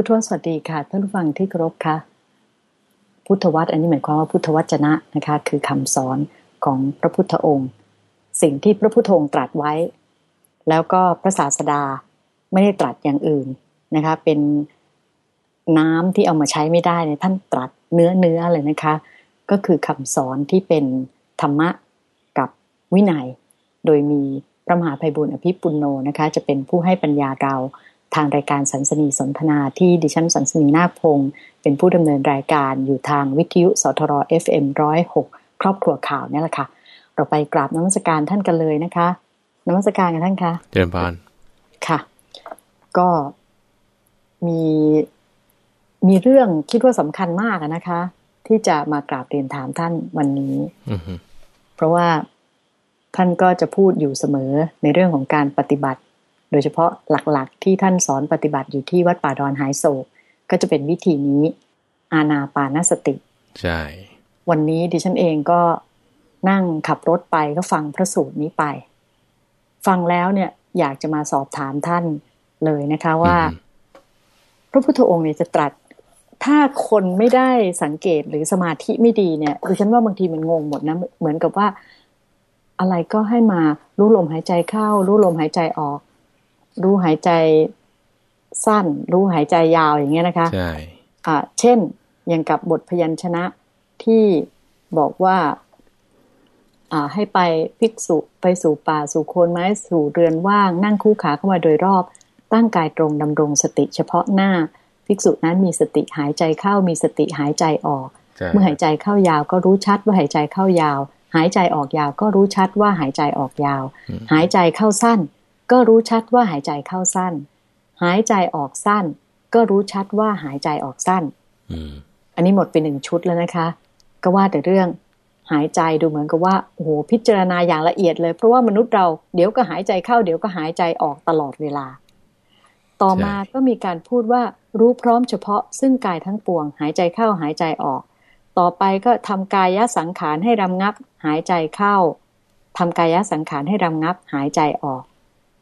พุทธวสวัสดีค่ะท่านผู้ฟังที่เคารพค่ะ พุทธวัตรอันนี้หมายความว่าพุทธวจนะนะคะ คือคำสอนของพระพุทธองค์ สิ่งที่พระพุทธองค์ตรัสไว้ แล้วก็พระศาสดาไม่ได้ตรัสอย่างอื่นนะคะ เป็นน้ำที่เอามาใช้ไม่ได้เนี่ยท่านตรัสเนื้อเนื้อเลยนะคะ ก็คือคำสอนที่เป็นธรรมะกับวินัย โดยมีพระมหาภัยบุญอภิปุณโนนะคะ จะเป็นผู้ให้ปัญญาเรา ทางรายการสันสนีสนทนาที่ดิฉันสันสนีนาคพงศ์เป็นผู้ดำเนินรายการอยู่ทางวิทยุสทร FM ร้อยหกครอบครัวข่าวนี่แหละค่ะ เราไปกราบนมัสการท่านกันเลยนะคะนมัสการกันท่านคะเจริญพรค่ะ ก็มีมีเรื่องคิดว่าสำคัญมากอะนะคะ ที่จะมากราบเรียนถามท่านวันนี้อือฮึเพราะว่าท่านก็จะพูดอยู่เสมอในเรื่องของการปฏิบัติ โดยเฉพาะหลักๆ ที่ท่านสอนปฏิบัติอยู่ที่วัดป่าดอนหายโศก ก็จะเป็นวิธีนี้ อาณาปานสติ ใช่ วันนี้ดิฉันเองก็นั่งขับรถไปก็ฟังพระสูตรนี้ไป ฟังแล้วเนี่ยอยากจะมาสอบถามท่านเลยนะคะว่าอือฮึพระพุทธองค์เนี่ยจะตรัส ถ้าคนไม่ได้สังเกตหรือสมาธิไม่ดีเนี่ยดิฉันว่าบางทีมันงงหมดนะ เหมือนกับว่า อะไรก็ให้มารู้ลมหายใจเข้า รู้ลมหายใจออก รู้หายใจสั้น รู้หายใจยาวอย่างเงี้ยนะคะ ใช่อ่าเช่นอย่างกับบทพยัญชนะที่บอกว่า อ่า ให้ไปภิกษุไปสู่ป่าสู่โคนไม้สู่เรือนว่าง นั่งคู่ขาเข้ามาโดยรอบ ตั้งกายตรงดำรงสติเฉพาะหน้า ภิกษุนั้นมีสติหายใจเข้ามีสติหายใจออกใช่เมื่อหายใจเข้ายาวก็รู้ชัดว่าหายใจเข้ายาว หายใจออกยาวก็รู้ชัดว่าหายใจออกยาว หายใจเข้าสั้น ก็รู้ชัดว่าหายใจเข้าสั้น หายใจออกสั้น ก็รู้ชัดว่าหายใจออกสั้นอืมอันนี้หมดไปหนึ่งชุดแล้วนะคะ ก็ว่าแต่เรื่องหายใจดูเหมือนกับว่าโอ้โหพิจารณาอย่างละเอียดเลย เพราะว่ามนุษย์เราเดี๋ยวก็หายใจเข้า เดี๋ยวก็หายใจออกตลอดเวลา ต่อมาก็มีการพูดว่ารู้พร้อมเฉพาะซึ่งกายทั้งปวง หายใจเข้าหายใจออก ต่อไปก็ทำกายสังขารให้รำงับ หายใจเข้าทำกายสังขารให้รำงับ หายใจออก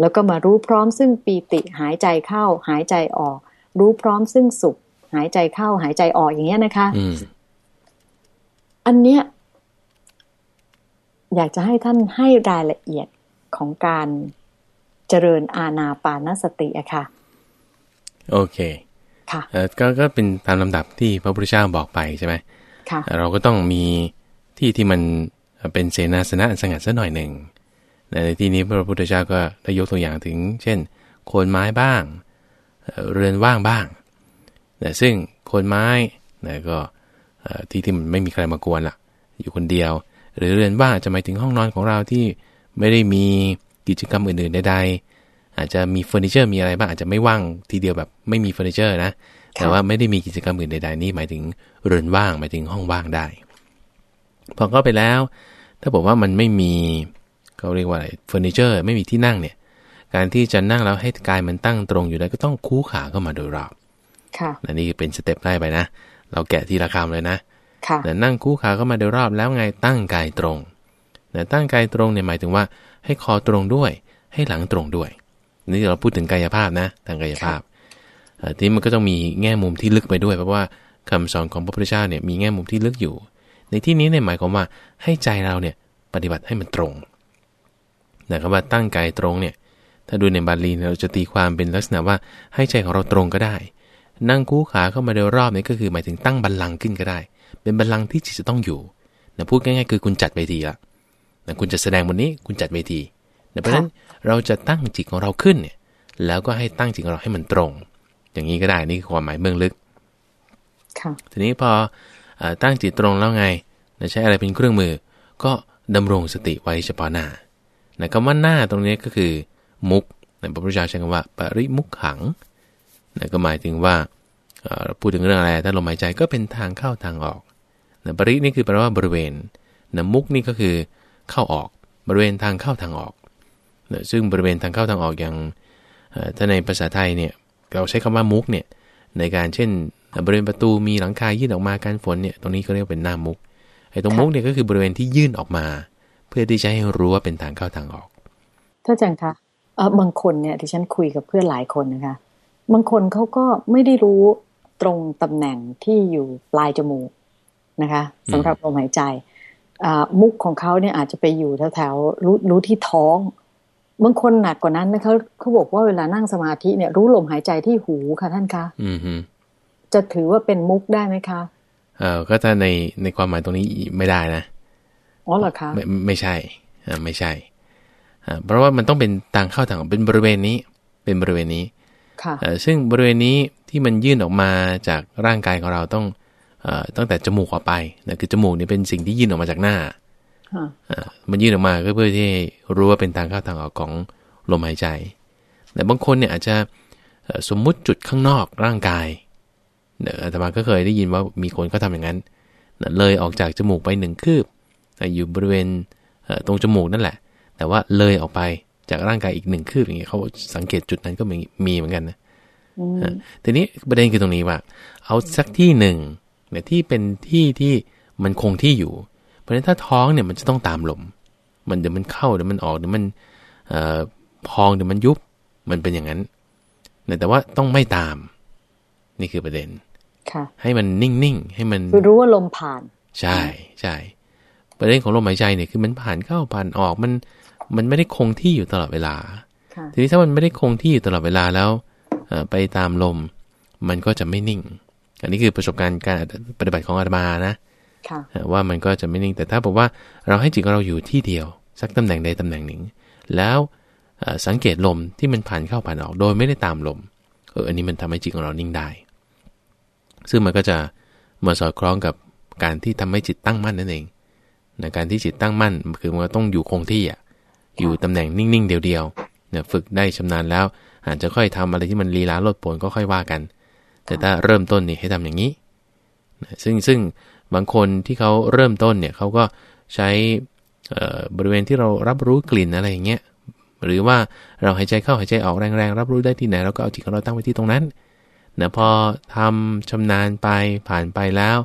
แล้วก็มารู้พร้อมซึ่งปีติหายใจเข้าหายใจออก รู้พร้อมซึ่งสุข หายใจเข้าหายใจออกอย่างเงี้ยนะคะอืมอันเนี้ยอยากจะให้ท่านให้รายละเอียดของการเจริญอาณาปานสติอะค่ะ โอเค ค่ะเออก็ก็เป็นตามลำดับที่พระพุทธเจ้าบอกไปใช่ไหมค่ะ เราก็ต้องมีที่ที่มันเป็นเสนาสนะอันสงัดสักหน่อยหนึ่ง ในที่นี้พระพุทธเจ้าก็ได้ยกตัวอย่างถึง เช่น โคนไม้บ้าง เรือนว่างบ้างนะซึ่งโคนไม้นะก็ที่ที่มันไม่มีใครมากวนละอยู่คนเดียว หรือเรือนว่างจจะหมายถึงห้องนอนของเราที่ไม่ได้มีกิจกรรมอื่นๆใดๆอาจจะมีเฟอร์นิเจอร์มีอะไรบ้างอาจจะไม่ว่างทีเดียวแบบไม่มีเฟอร์นิเจอร์นะแต่ว่าไม่ได้มีกิจกรรมอื่นใดๆนี่หมายถึงเรือนว่างหมายถึงห้องว่างได้ พอเข้าไปแล้ว ถ้าบอกว่ามันไม่มี เขาเรียกว่าอะไรเฟอร์นิเจอร์ ไม่มีที่นั่งเนี่ย การที่จะนั่งแล้วให้กายมันตั้งตรงอยู่ได้ก็ต้องคู้ขาเข้ามาโดยรอบค่ะนะนี่เป็น step ไล่ไปนะ เราแกะทีละคำเลยนะค่ะนะนั่งคู่ขาเข้ามาโดยรอบแล้วไงตั้งกายตรงนะตั้งกายตรงเนี่ยหมายถึงว่า ให้คอตรงด้วย ให้หลังตรงด้วย นี่เราพูดถึงกายภาพนะทางกายภาพเอ่อทีนี้มันก็ต้องมีแง่มุมที่ลึกไปด้วย เพราะว่าคำสอนของพระพุทธเจ้าเนี่ยมีแง่มุมที่ลึกอยู่ ในที่นี้เนี่ยหมายความว่าให้ใจเราเนี่ยปฏิบัติให้มันตรง นะคำว่าตั้งกายตรงเนี่ย ถ้าดูในบาลีเนี่ยเราจะตีความเป็นลักษณะว่าให้ใจของเราตรงก็ได้ นั่งคู่ขาเข้ามาโดยรอบนี่ก็คือหมายถึงตั้งบัลลังก์ขึ้นก็ได้ เป็นบัลลังก์ที่จิตจะต้องอยู่นะพูดง่ายๆคือคุณจัดเวทีละนะคุณจะแสดงบนนี้คุณจัดเวทีนะเพราะฉะนั้นเราจะตั้งจิตของเราขึ้นเนี่ย แล้วก็ให้ตั้งจิตของเราให้มันตรง อย่างนี้ก็ได้นี่คือความหมายเบื้องลึกค่ะทีนี้พอเออตั้งจิตตรงแล้วไงนะใช้อะไรเป็นเครื่องมือ ก็ดำรงสติไว้เฉพาะหน้า นะคำว่าหน้าตรงนี้ก็คือ มุกนะพระพุทธเจ้าใช้คำว่า ปริมุขขังนะก็หมายถึงว่าเอ่อพูดถึงเรื่องอะไรถ้าลมหายใจก็เป็นทางเข้าทางออกนะปรินี่คือแปลว่าบริเวณนะมุกนี่ก็คือเข้าออกบริเวณทางเข้าทางออกนะซึ่งบริเวณทางเข้าทางออกอย่างเอ่อถ้าในภาษาไทยเนี่ยเราใช้คำว่ามุกเนี่ยในการเช่นบริเวณประตูมีหลังคายื่นออกมาการฝนเนี่ยตรงนี้ก็เรียกว่าเป็นหน้ามุกไอ้ตรงมุกเนี่ยก็คือบริเวณที่ยื่นออกมาเพื่อที่จะให้รู้ว่าเป็นทางเข้าทางออกท่านอาจารย์คะเออบางคนเนี่ยที่ฉันคุยกับเพื่อนหลายคนนะคะ บางคนเขาก็ไม่ได้รู้ตรงตำแหน่งที่อยู่ปลายจมูกนะคะสำหรับลมหายใจมุกของเขาเนี่ยอาจจะไปอยู่แถวๆรู้รู้ที่ท้อง บางคนหนักกว่านั้นนะคะเขาบอกว่าเวลานั่งสมาธิเนี่ย รู้ลมหายใจที่หูค่ะท่านคะอืมจะถือว่าเป็นมุกได้ไหมคะ เออก็ถ้าในในความหมายตรงนี้ไม่ได้นะ อ๋อเหรอคะไม่ไม่ใช่อ่าไม่ใช่อ่าเพราะว่ามันต้องเป็นทางเข้าทางเป็นบริเวณนี้ เป็นบริเวณนี้ค่ะซึ่งบริเวณนี้ที่มันยื่นออกมาจากร่างกายของเราต้องเอ่อตั้งแต่จมูกออกไปนะคือจมูกนี่เป็นสิ่งที่ยื่นออกมาจากหน้ามันยื่นออกมาก็เพื่อที่รู้ว่าเป็นทางเข้าทางออกของลมหายใจ แต่บางคนเนี่ยอาจจะสมมุติจุดข้างนอกร่างกายเนี่ยอาตมาก็เคยได้ยินว่ามีคนเขาทาอย่างนั้น เลยออกจากจมูกไปหนึ่งคืบ อยู่บริเวณตรงจมูกนั่นแหละ แต่ว่าเลยออกไปจากร่างกายอีกหนึ่งคืบอย่างเงี้ยเขาสังเกตจุดนั้นก็มีมีเหมือนกันนะทีนี้ประเด็นคือตรงนี้ว่า เอาสักที่หนึ่งเนี่ยที่เป็นที่ที่มันคงที่อยู่ เพราะฉะนั้นถ้าท้องเนี่ยมันจะต้องตามลม มันเดี๋ยวมันเข้าเดี๋ยวมันออกเดี๋ยวมันพองเดี๋ยวมันยุบมันเป็นอย่างนั้นแต่ว่าต้องไม่ตาม นี่คือประเด็น ค่ะ ให้มันนิ่งๆให้มันคือรู้ว่าลมผ่าน ใช่ใช่ ประเด็นของลมหายใจเนี่ยคือมันผ่านเข้าผ่านออกมันมันไม่ได้คงที่อยู่ตลอดเวลา ทีนี้ถ้ามันไม่ได้คงที่อยู่ตลอดเวลาแล้วไปตามลมมันก็จะไม่นิ่ง อันนี้คือประสบการณ์การปฏิบัติของอาตมานะว่ามันก็จะไม่นิ่ง แต่ถ้าบอกว่าเราให้จิตของเราอยู่ที่เดียว สักตำแหน่งใดตำแหน่งหนึ่ง แล้วสังเกตลมที่มันผ่านเข้าผ่านออกโดยไม่ได้ตามลมเอออันนี้มันทำให้จิตของเรานิ่งได้ ซึ่งมันก็จะมาสอดคล้องกับการที่ทำให้จิตตั้งมั่นนั่นเอง ในการที่จิตตั้งมั่นคือมันต้องอยู่คงที่อะอยู่ตำแหน่งนิ่งๆ เดียวๆเนี่ยฝึกได้ชำนาญแล้ว อาจจะค่อยทำอะไรที่มันลีลาลดโผนก็ค่อยว่ากัน แต่ถ้าเริ่มต้นนี่ให้ทำอย่างนี้ ซึ่งซึ่งบางคนที่เขาเริ่มต้นเนี่ยเขาก็ใช้บริเวณที่เรารับรู้กลิ่นอะไรอย่างเงี้ยหรือว่าเราหายใจเข้าหายใจออกแรงๆรับรู้ได้ที่ไหนเราก็เอาจิตของเราตั้งไว้ที่ตรงนั้นนะพอทำชำนาญไปผ่านไปแล้ว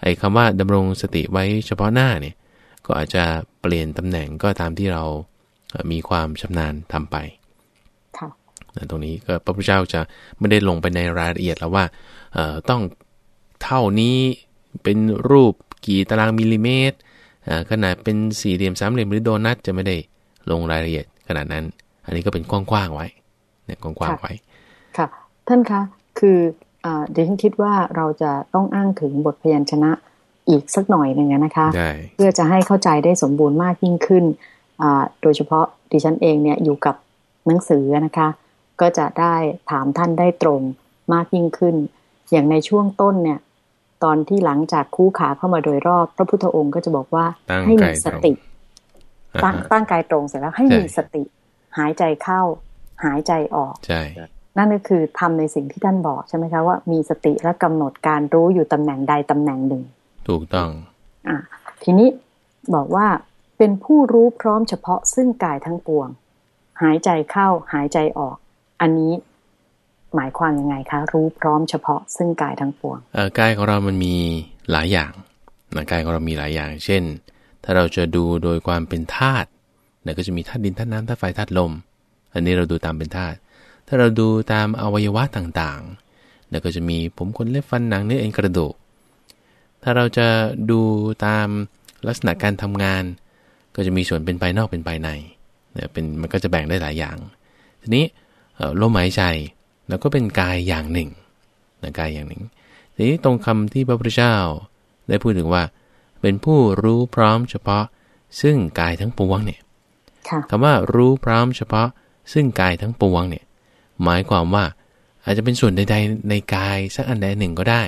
ไอ้คำว่าดำรงสติไว้เฉพาะหน้าเนี่ย ก็อาจจะเปลี่ยนตำแหน่งก็ตามที่เรามีความชำนาญทำไปตรงนี้ก็พระพุทธเจ้าจะไม่ได้ลงไปในรายละเอียดแล้วว่าต้องเท่านี้เป็นรูปกี่ตารางมิลลิเมตรขนาดเป็นสี่เหลี่ยมสามเหลี่ยมหรือโดนัทจะไม่ได้ลงรายละเอียดขนาดนั้น อันนี้ก็เป็นกว้างๆไว้เนี่ยกว้างๆไว้ค่ะ ท่านคะคือเดี๋ยวฉันคิดว่าเราจะต้องอ้างถึงบทพยัญชนะ อีกสักหน่อยหนึ่งนะคะ เพื่อจะให้เข้าใจได้สมบูรณ์มากยิ่งขึ้น โดยเฉพาะดิฉันเองเนี่ยอยู่กับหนังสือนะคะ ก็จะได้ถามท่านได้ตรงมากยิ่งขึ้น อย่างในช่วงต้นเนี่ย ตอนที่หลังจากคู่ขาเข้ามาโดยรอบ พระพุทธองค์ก็จะบอกว่าให้มีสติ ตั้งตั้งกายตรงเสร็จแล้วให้มีสติ หายใจเข้า หายใจออกใช่นั่นก็คือทำในสิ่งที่ท่านบอกใช่ไหมคะว่ามีสติและกำหนดการรู้อยู่ตำแหน่งใดตำแหน่งหนึ่ง ถูกต้อง อะทีนี้บอกว่าเป็นผู้รู้พร้อมเฉพาะซึ่งกายทั้งปวง หายใจเข้าหายใจออก อันนี้หมายความยังไงคะ รู้พร้อมเฉพาะซึ่งกายทั้งปวงกายของเรามันมีหลายอย่างนะกายของเรามีหลายอย่าง เช่น ถ้าเราจะดูโดยความเป็นธาตุเนี่ยก็จะมีธาตุดินธาตุน้ำธาตุไฟธาตุลม อันนี้เราดูตามเป็นธาตุถ้าเราดูตามอวัยวะต่างๆเนี่ยก็จะมีผมขนเล็บฟันหนังเนื้อเอ็นกระดูก ถ้าเราจะดูตามลักษณะการทำงาน ก็จะมีส่วนเป็นภายนอกเป็นภายในเนี่ยเป็นมันก็จะแบ่งได้หลายอย่าง ทีนี้ลมหายใจแล้วก็เป็นกายอย่างหนึ่งนะกายอย่างหนึ่ง ทีนี้ตรงคำที่พระพุทธเจ้าได้พูดถึงว่า เป็นผู้รู้พร้อมเฉพาะ ซึ่งกายทั้งปวงเนี่ยคำว่ารู้พร้อมเฉพาะ ซึ่งกายทั้งปวงเนี่ยหมายความว่าอาจจะเป็นส่วนใดๆในกายสักอันใดหนึ่งก็ได้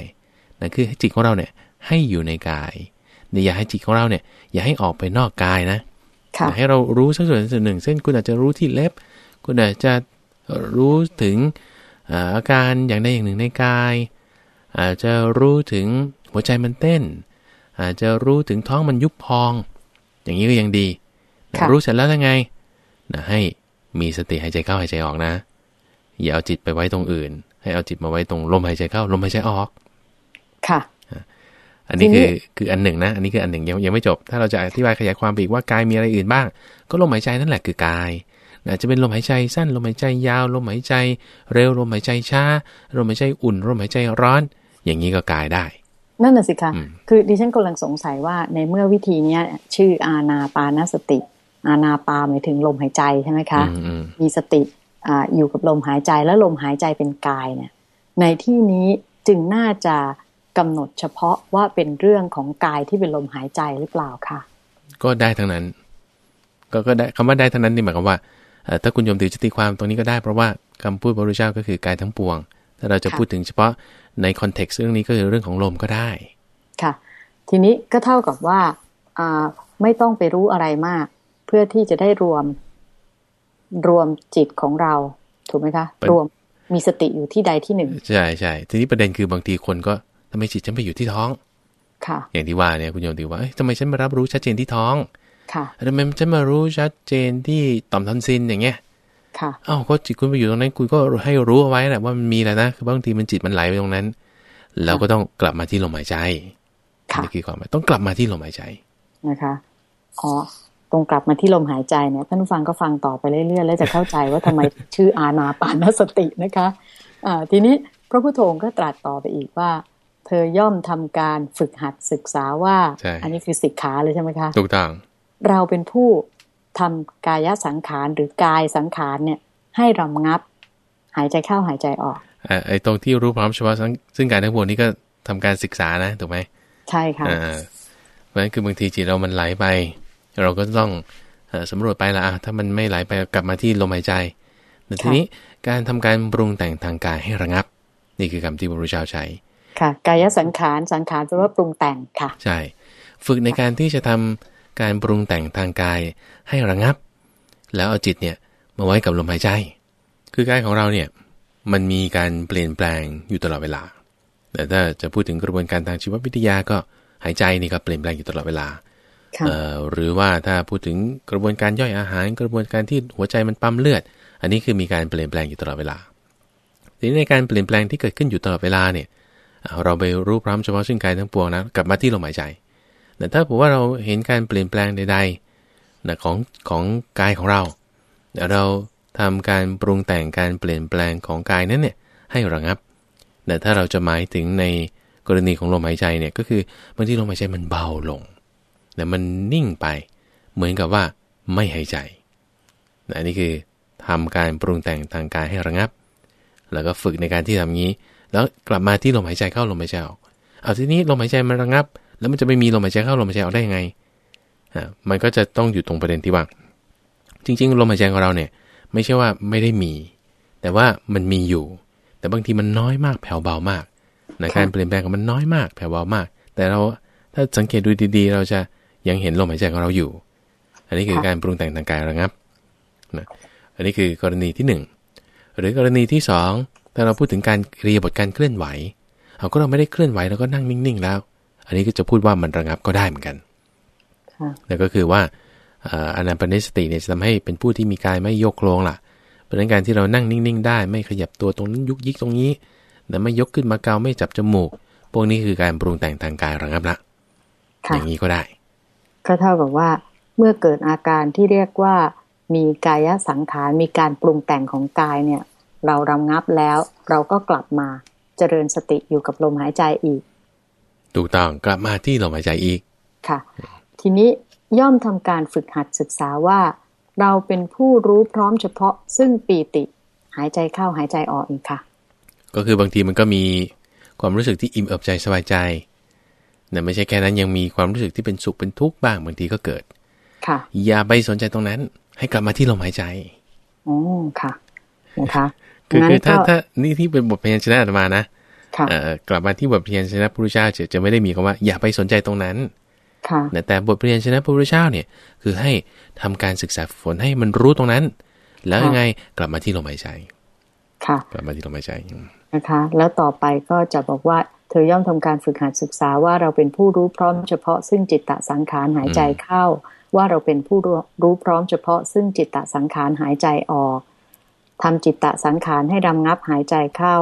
นั่นคือจิตของเราเนี่ย ให้อยู่ในกายเนี่ยอย่าให้จิตของเราเนี่ย อย่าให้ออกไปนอกกายนะให้เรารู้สักส่วนส่วนหนึ่ง เช่นคุณอาจจะรู้ที่เล็บ คุณอาจจะรู้ถึงอาการอย่างใดอย่างหนึ่งในกาย อาจจะรู้ถึงหัวใจมันเต้น อาจจะรู้ถึงท้องมันยุบพอง อย่างนี้ก็ยังดีรู้เสร็จแล้วยังไงนะให้มีสติหายใจเข้าหายใจออกนะ อย่าเอาจิตไปไว้ตรงอื่น ให้เอาจิตมาไว้ตรงลมหายใจเข้าลมหายใจออก ค่ะ อันนี้คือคืออันหนึ่งนะ อันนี้คืออันหนึ่งยังยังไม่จบ ถ้าเราจะอธิบายขยายความไปอีกว่ากายมีอะไรอื่นบ้าง ก็ลมหายใจนั่นแหละคือกายอาจจะเป็นลมหายใจสั้นลมหายใจยาวลมหายใจ เร็วลมหายใจช้าลมหายใจอุ่นลมหายใจร้อน อย่างนี้ก็กายได้ นั่นน่ะสิคะคือดิฉันกำลังสงสัยว่าในเมื่อวิธีเนี้ยชื่ออาณาปานสติ อาณาปาหมายถึงลมหายใจใช่ไหมคะมีสติออยู่กับลมหายใจแล้วลมหายใจเป็นกายเนี่ยในที่นี้จึงน่าจะ กำหนดเฉพาะว่าเป็นเรื่องของกายที่เป็นลมหายใจหรือเปล่าคะก็ได้ทั้งนั้น ก็ก็ได้คำว่าได้ทั้งนั้นนี่หมายความว่าถ้าคุณโยมถือจติความตรงนี้ก็ได้เพราะว่าคำพูดพระพุทธเจ้าก็คือกายทั้งปวง ถ้าเราจะพูดถึงเฉพาะในคอนเท็กซ์เรื่องนี้ก็คือเรื่องของลมก็ได้ ค่ะ ทีนี้ก็เท่ากับว่าไม่ต้องไปรู้อะไรมาก เพื่อที่จะได้รวมรวมจิตของเรา ถูกไหมคะ รวมมีสติอยู่ที่ใดที่หนึ่ง ใช่ใช่ทีนี้ประเด็นคือบางทีคนก็ ทำไมจิตฉันไปอยู่ที่ท้องค่ะ อย่างที่ว่าเนี่ยคุณโยมถือว่าทำไมฉันมารับรู้ชัดเจนที่ท้อง ค่ะทำไมฉันมารู้ชัดเจนที่ต่อมทอนซินอย่างเงี้ยค่ะอ้าวก็จิตคุณไปอยู่ตรงนั้นคุณก็ให้รู้เอาไว้แหละว่ามันมีแหละนะคือบางทีมันจิตมันไหลไปตรงนั้น แล้วก็ต้องกลับมาที่ลมหายใจนี่คือความหมายต้องกลับมาที่ลมหายใจนะคะอ๋อตรงกลับมาที่ลมหายใจเนี่ยท่านผู้ฟังก็ฟังต่อไปเรื่อยๆแล้วจะเข้าใจว่าทำไมชื่ออาณาปานสตินะคะ อ่า ทีนี้พระพุทโธก็ตรัสต่อไปอีกว่า เธอย่อมทำการฝึกหัดศึกษาว่า อันนี้คือสิกขาเลยใช่ไหมคะถูกต้องเราเป็นผู้ทำกายสังขารหรือกายสังขารเนี่ย ให้รำงับ หายใจเข้าหายใจออกไอ้ตรงที่รู้พร้อมเฉพาะซึ่งการทั้งปวงนี้ก็ทำการศึกษานะถูกไหมใช่ค่ะเพราะฉะนั้นคือบางทีจิตเรามันไหลไป เราก็ต้องสำรวจไปละถ้ามันไม่ไหลไปกลับมาที่ลมหายใจแต่ทีนี้การทำการปรุงแต่งทางกายให้ระงับ นี่คือคำที่พระพุทธเจ้าใช้ ค่ะ กายสังขารสังขารแปลว่าปรุงแต่งค่ะ ใช่ ฝึกในการที่จะทำการปรุงแต่งทางกายให้ระงับ แล้วเอาจิตเนี่ยมาไว้กับลมหายใจ คือกายของเราเนี่ยมันมีการเปลี่ยนแปลงอยู่ตลอดเวลา แต่ถ้าจะพูดถึงกระบวนการทางชีววิทยาก็หายใจนี่ก็เปลี่ยนแปลงอยู่ตลอดเวลาหรือว่าถ้าพูดถึงกระบวนการย่อยอาหาร กระบวนการที่หัวใจมันปั๊มเลือด อันนี้คือมีการเปลี่ยนแปลงอยู่ตลอดเวลาทีนี้ในการเปลี่ยนแปลงที่เกิดขึ้นอยู่ตลอดเวลาเนี่ย เราไปรู้พร้อมเฉพาะซึ่งกายทั้งปวงนะกลับมาที่ลมหายใจแต่ถ้าผมว่าเราเห็นการเปลี่ยนแปลงใดๆนะของของกายของเรา เราทำการปรุงแต่งการเปลี่ยนแปลงของกายนั้นเนี่ยให้ระงับแต่ถ้าเราจะหมายถึงในกรณีของลมหายใจเนี่ยก็คือบางทีลมหายใจมันเบาลงแต่มันนิ่งไปเหมือนกับว่าไม่หายใจนะนี่คือทำการปรุงแต่งทางกายให้ระงับ แล้วก็ฝึกในการที่ทำงี้ แล้วกลับมาที่ลมหายใจเข้าลมหายใจออกเอาทีนี้ลมหายใจมันระงับ แล้วมันจะไม่มีลมหายใจเข้าลมหายใจออกได้ยังไงอ่ามันก็จะต้องอยู่ตรงประเด็นที่ว่า จริง ๆ ลมหายใจของเราเนี่ย ไม่ใช่ว่าไม่ได้มี แต่ว่ามันมีอยู่ แต่บางทีมันน้อยมากแผ่วเบามากนะการเปลี่ยนแปลงของมันน้อยมากแผ่วเบามาก แต่เราถ้าสังเกตดูดีๆ เราจะยังเห็นลมหายใจของเราอยู่ อันนี้คือการปรุงแต่งทางกายระงับนะอันนี้คือกรณีที่ 1 หรือกรณีที่ 2 ถ้าเราพูดถึงการเรียบทการเคลื่อนไหวเอาก็เราไม่ได้เคลื่อนไหวแล้วก็นั่งนิ่งๆแล้ว อันนี้ก็จะพูดว่ามันระงับก็ได้เหมือนกันแล้วก็คือว่าอนาปนิสติเนี่ยจะทำให้เป็นผู้ที่มีกายไม่โยกโครงล่ะ เพราะนั้นการที่เรานั่งนิ่งๆ ได้ ไม่ขยับตัวตรงนั้นยุกยิกตรงนี้แต่ไม่ยกขึ้นมาเกาไม่จับจมูก พวกนี้คือการปรุงแต่งทางกายระงับละอย่างนี้ก็ได้ ก็เท่ากับว่าเมื่อเกิดอาการที่เรียกว่ามีกายสังขารมีการปรุงแต่งของกายเนี่ย เรารำงับแล้วเราก็กลับมาเจริญสติอยู่กับลมหายใจอีก ถูกต้องกลับมาที่ลมหายใจอีกค่ะ ทีนี้ย่อมทำการฝึกหัดศึกษาว่า เราเป็นผู้รู้พร้อมเฉพาะซึ่งปีติ หายใจเข้าหายใจออกอีกค่ะ ก็คือบางทีมันก็มีความรู้สึกที่อิ่มเอิบใจสบายใจนะไม่ใช่แค่นั้นยังมีความรู้สึกที่เป็นสุขเป็นทุกข์บ้างบางทีก็เกิด ค่ะ อย่าไปสนใจตรงนั้น ให้กลับมาที่ลมหายใจอ๋อค่ะ นะคะคือคือถ้าถ้านี่ที่เป็นบทเพลงชนะออกมานะกลับมาที่บทเพลงชนะพระพุทธเจ้าจะจะไม่ได้มีคำว่าอย่าไปสนใจตรงนั้นค่ะแต่บทเพลงชนะพระพุทธเจ้าเนี่ยคือให้ทำการศึกษาฝนให้มันรู้ตรงนั้น แล้วยังไงกลับมาที่ลมหายใจค่ะกลับมาที่ลมหายใจนะคะ แล้วต่อไปก็จะบอกว่าเธอย่อมทำการฝึกหัดศึกษาว่าเราเป็นผู้รู้พร้อมเฉพาะซึ่งจิตตสังขารหายใจเข้า ว่าเราเป็นผู้รู้พร้อมเฉพาะซึ่งจิตตสังขารหายใจออก ทำจิตตสังขารให้รำงับหายใจเข้า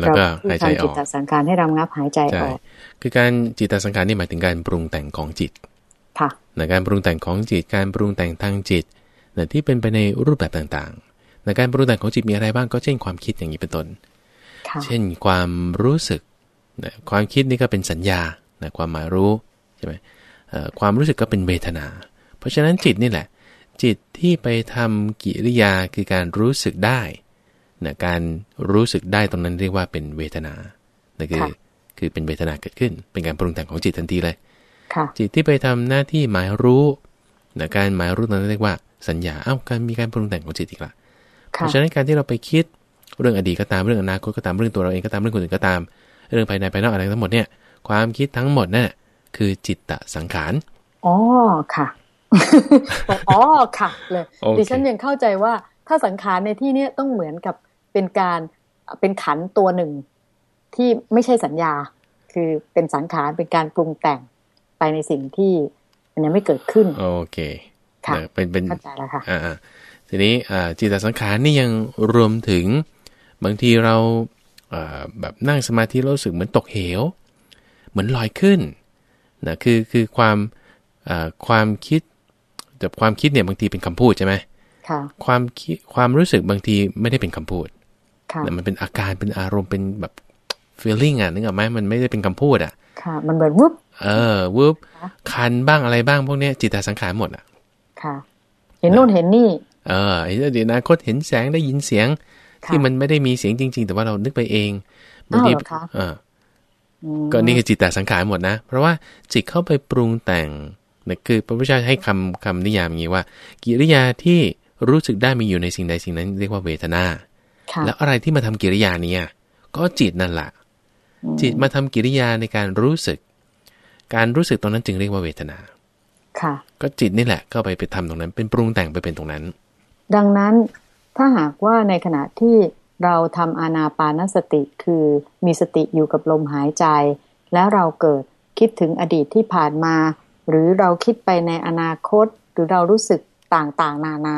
แล้วก็หายใจออกจิตตสังขารให้รำงับหายใจออกคือการจิตตสังขารนี่หมายถึงการปรุงแต่งของจิต ค่ะในการปรุงแต่งของจิต การปรุงแต่งทางจิตนะที่เป็นไปในรูปแบบต่างๆในการปรุงแต่งของจิตมีอะไรบ้างก็เช่นความคิดอย่างนี้เป็นต้นค่ะเช่นความรู้สึกนะความคิดนี่ก็เป็นสัญญานะความหมายรู้ใช่ไหมเอ่อความรู้สึกก็เป็นเวทนา เพราะฉะนั้นจิตนี่แหละ จิตที่ไปทำกิริยาคือการรู้สึกได้นะการรู้สึกได้ตรงนั้นเรียกว่าเป็นเวทนานั่นคือค่ะคือเป็นเวทนาเกิดขึ้น เป็นการปรุงแต่งของจิตทันทีเลยค่ะจิตที่ไปทำหน้าที่หมายรู้นะการหมายรู้ตรงนั้นเรียกว่าสัญญาเอ้าการมีการปรุงแต่งของจิตอีกละเพค่ะราะฉะนั้นการที่เราไปคิดเรื่องอดีตก็ตามเรื่องอนาคตก็ตามเรื่องตัวเราเองก็ตามเรื่องคนอื่นก็ตาม เรื่องภายในภายนอกอะไรทั้งหมดเนี่ย ความคิดทั้งหมดนั่นนะคือจิตตสังขารอ๋อค่ะ อ๋อค่ะเลยโอเคดิฉันยังเข้าใจว่าถ้าสังขารในที่เนี้ยต้องเหมือนกับเป็นการเป็นขันธ์ตัวหนึ่ง ที่ไม่ใช่สัญญา คือเป็นสังขารเป็นการปรุงแต่งไปในสิ่งที่มันยังไม่เกิดขึ้น โอเคค่ะนะเป็นเป็นเข้าใจแล้วค่ะอ่าๆทีนี้อ่าจิตตสังขารนี่ยังรวมถึงบางทีเราอ่าแบบนั่งสมาธิแล้วรู้สึกเหมือนตกเหว เหมือนลอยขึ้นนะคือคือความอ่าความคิด แต่ความคิดเนี่ยบางทีเป็นคำพูดใช่ไหมค่ะความคิดความรู้สึกบางทีไม่ได้เป็นคำพูดค่ะแต่มันเป็นอาการเป็นอารมณ์เป็นแบบ feeling อะนึกออกไหมมันไม่ได้เป็นคำพูดอะ ค่ะ มันเหมือนวุบเออวูบค่ะคันบ้างอะไรบ้างพวกเนี้ยจิตตสังขารหมดอะ ค่ะ เห็นโน่นเห็นนี่ เออไอ้เดี๋ยวอนาคตเห็นแสงได้ยินเสียงค่ะที่มันไม่ได้มีเสียงจริง ๆ แต่ว่าเรานึกไปเองบางทีอ้าวเหรอคะเอออืมก็นี่คือจิตตสังขารหมดนะ เพราะว่าจิตเข้าไปปรุงแต่งเนี่ยคือพระพุทธเจ้าให้คำคำนิยามอย่างนี้ว่า กิริยาที่รู้สึกได้มีอยู่ในสิ่งใดสิ่งนั้น เรียกว่าเวทนาค่ะแล้วอะไรที่มาทำกิริยาเนี้ก็จิตนั่นแหละอืมจิตมาทำกิริยาในการรู้สึก การรู้สึกตรงนั้นจึงเรียกว่าเวทนาค่ะก็จิตนี่แหละก็ไปไปทำตรงนั้น เป็นปรุงแต่งไปเป็นตรงนั้น ดังนั้นถ้าหากว่าในขณะที่เราทำอานาปานสติคือมีสติอยู่กับลมหายใจ แล้วเราเกิดคิดถึงอดีตที่ผ่านมา หรือเราคิดไปในอนาคต หรือเรารู้สึกต่างๆ นานา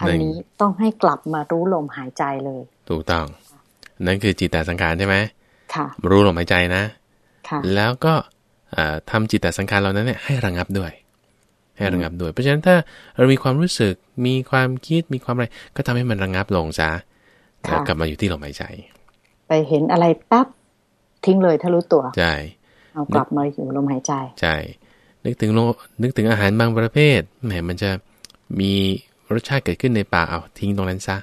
อันนี้ต้องให้กลับมารู้ลมหายใจเลย ถูกต้อง นั่นคือจิตตสังขารใช่ไหมค่ะ รู้ลมหายใจนะค่ะแล้วก็เอ่อทำจิตตสังขารเรานั้นเนี่ยให้ระงับด้วย ให้ระงับด้วย เพราะฉะนั้นถ้าเรามีความรู้สึกมีความคิดมีความอะไร ก็ทำให้มันระงับลงซะค่ะแล้วกลับมาอยู่ที่ลมหายใจ ไปเห็นอะไรปั๊บทิ้งเลยถ้ารู้ตัวใช่เอากลับมาอยู่ลมหายใจใช่ นึกถึงโลนึกถึงอาหารบางประเภทแหมมันจะมีรสชาติเกิดขึ้นในปากเอาทิ้งตรงนั้นซะ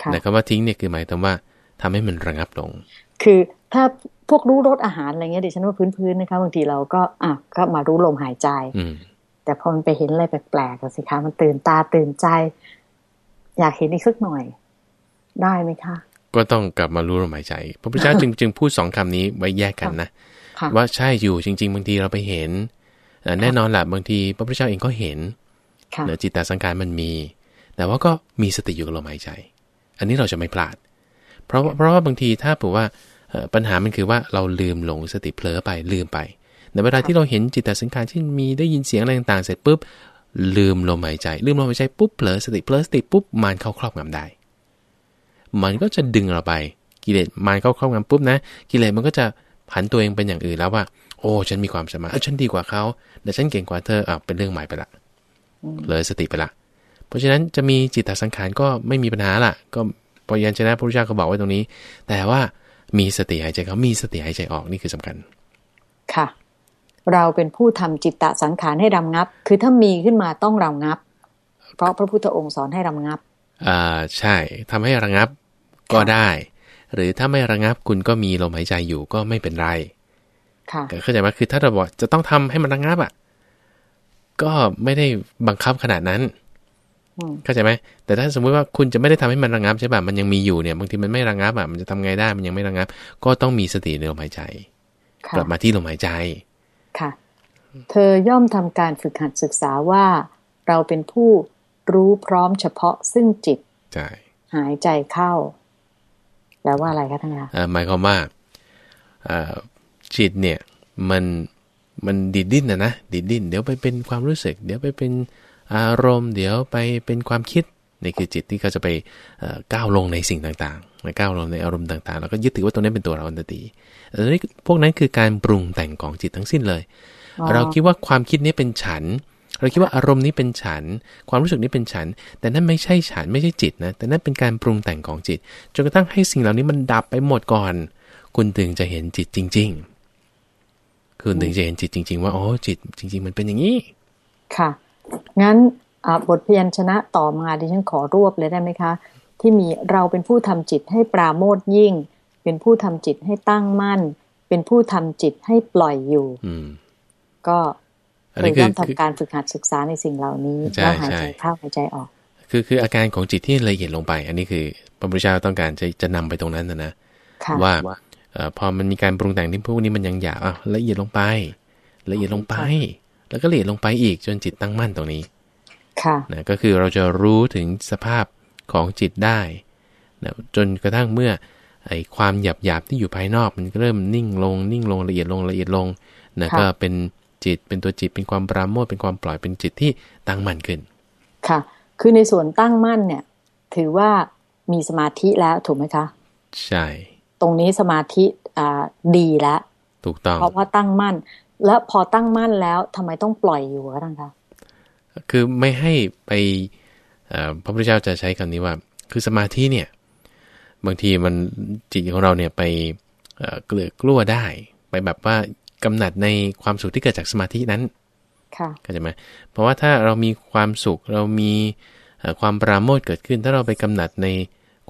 ค่ะแต่คำว่าทิ้งเนี่ยคือหมายถึงว่าทำให้มันระงับลง คือถ้าพวกรู้รสอาหารอะไรเงี้ยดิฉันว่าพื้นๆนะคะบางทีเราก็อะก็มารู้ลมหายใจอืมแต่พอมันไปเห็นอะไรแปลกๆอะสิคะมันตื่นตาตื่นใจ อยากเห็นอีกสักหน่อย ได้ไหมคะ ก็ต้องกลับมารู้ลมหายใจ พระพุทธเจ้าจึงจึงพูดสองคำนี้ไว้แยกกันนะค่ะว่าใช่อยู่จริง ๆ บางทีเราไปเห็นอ่า แน่นอนแหละบางทีพระพุทธเจ้าเองก็เห็นค่ะเนอะจิตตสังการมันมี แต่ว่าก็มีสติอยู่กับลมหายใจ อันนี้เราจะไม่พลาด เพราะว่าเพราะว่าบางทีถ้าเผื่อว่าเอ่อปัญหามันคือว่าเราลืมหลงสติเผลอไปลืมไปในเวลาที่เราเห็นจิตตสังการที่มีได้ยินเสียงอะไรต่างๆเสร็จปุ๊บลืมลมหายใจ ลืมลมหายใจปุ๊บเผลอสติเผลอสติปุ๊บมารเข้าครอบงำได้ มันก็จะดึงเราไปกิเลสมารเข้าครอบงำปุ๊บนะ กิเลสมันก็จะผันตัวเองเป็นอย่างอื่นแล้วว่า โอ้ฉันมีความสามารถเอ้ยฉันดีกว่าเขาแต่ฉันเก่งกว่าเธออะเป็นเรื่องใหม่ไปละเลยสติไปละ เพราะฉะนั้นจะมีจิตตสังขารก็ไม่มีปัญหาละก็ปยัญชนะพระพุทธเจ้าก็บอกไว้ตรงนี้ แต่ว่ามีสติหายใจเขามีสติหายใจออกนี่คือสำคัญ ค่ะ เราเป็นผู้ทำจิตตสังขารให้รำงับ คือถ้ามีขึ้นมาต้องรำงับ เพราะพระพุทธองค์สอนให้รำงับอ่าใช่ทำให้ระงับก็ได้ หรือถ้าไม่ระงับคุณก็มีลมหายใจอยู่ก็ไม่เป็นไรค่ะ เข้าใจไหมคือถ้าเราบอกจะต้องทำให้มันระงับอะ ก็ไม่ได้บังคับขนาดนั้นอืมเข้าใจไหมแต่ถ้าสมมุติว่าคุณจะไม่ได้ทำให้มันระงับใช่ป่ะมันยังมีอยู่เนี่ยบางทีมันไม่ระงับอะมันจะทำไงได้มันยังไม่ระงับ ก็ต้องมีสติในลมหายใจค่ะกลับมาที่ลมหายใจค่ะ เธอย่อมทำการฝึกหัดศึกษาว่า เราเป็นผู้รู้พร้อมเฉพาะซึ่งจิตใช่หายใจเข้าแปลว่าอะไรคะท่านคะเอ่อหมายความว่าเอ่อ จิตเนี่ยมันมันดิดดิ้นนะนะดิดดิ้นเดี๋ยวไปเป็นความรู้สึก เดี๋ยวไปเป็นอารมณ์ เดี๋ยวไปเป็นความคิดนี่คือจิตที่เขาจะไปเอ่อก้าวลงในสิ่งต่างๆนะก้าวลงในอารมณ์ต่างๆ แล้วก็ยึดถือว่าตรงนั้นเป็นตัวเราทันทีอันนี้พวกนั้นคือการปรุงแต่งของจิตทั้งสิ้นเลยอ๋อเราคิดว่าความคิดนี้เป็นฉัน เราคิดว่าอารมณ์นี้เป็นฉัน ความรู้สึกนี้เป็นฉัน แต่นั่นไม่ใช่ฉันไม่ใช่จิตนะ แต่นั่นเป็นการปรุงแต่งของจิต จนกระทั่งให้สิ่งเหล่านี้มันดับไปหมดก่อน คุณถึงจะเห็นจิตจริง ๆ คุณถึงจะเห็นจิตจริง ๆ ว่าโอ้จิตจริง ๆ มันเป็นอย่างนี้ ค่ะ งั้นบทเพียนชนะต่อมาดิฉันขอรวบเลยได้ไหมคะ ที่มีเราเป็นผู้ทำจิตให้ปราโมทยิ่ง เป็นผู้ทำจิตให้ตั้งมั่น เป็นผู้ทำจิตให้ปล่อยอยู่ อืมก็คือต้องทำการฝึกหัดศึกษาในสิ่งเหล่านี้แล้วหายใจเข้าหายใจออก คือคืออาการของจิตที่ละเอียดลงไป อันนี้คือพระพุทธเจ้าต้องการจะจะนำไปตรงนั้นนะนะว่า พอมันมีการปรุงแต่งที่พวกนี้มันยังหยาบอะละเอียดลงไป ละเอียดลงไป แล้วก็ละเอียดลงไปอีกจนจิตตั้งมั่นตรงนี้ ค่ะนะก็คือเราจะรู้ถึงสภาพของจิตได้นะจนกระทั่งเมื่อไอ้ความหยาบหยาบที่อยู่ภายนอก มันก็เริ่มนิ่งลง นิ่งลงละเอียดลงละเอียดลงนะก็เป็นจิตเป็นตัวจิตเป็นความปราโมทเป็นความปล่อยเป็นจิตที่ตั้งมั่นขึ้น ค่ะ คือในส่วนตั้งมั่นเนี่ย ถือว่ามีสมาธิแล้วถูกไหมคะ ใช่ต รงนี้สมาธิอ่าดีแล้วถูกต้องเพราะว่าตั้งมั่น แล้วพอตั้งมั่นแล้วทำไมต้องปล่อยอยู่คะท่านคะคือไม่ให้ไปพระพุทธเจ้าจะใช้คำนี้ว่า คือสมาธิเนี่ย บางทีมันจิตของเราเนี่ยไปเกลือกลัวได้ ไปแบบว่ากำหนัดในความสุขที่เกิดจากสมาธินั้นค่ะเข้าใจไหมเพราะว่าถ้าเรามีความสุขเรามีความปราโมทเกิดขึ้น ถ้าเราไปกำหนัดใน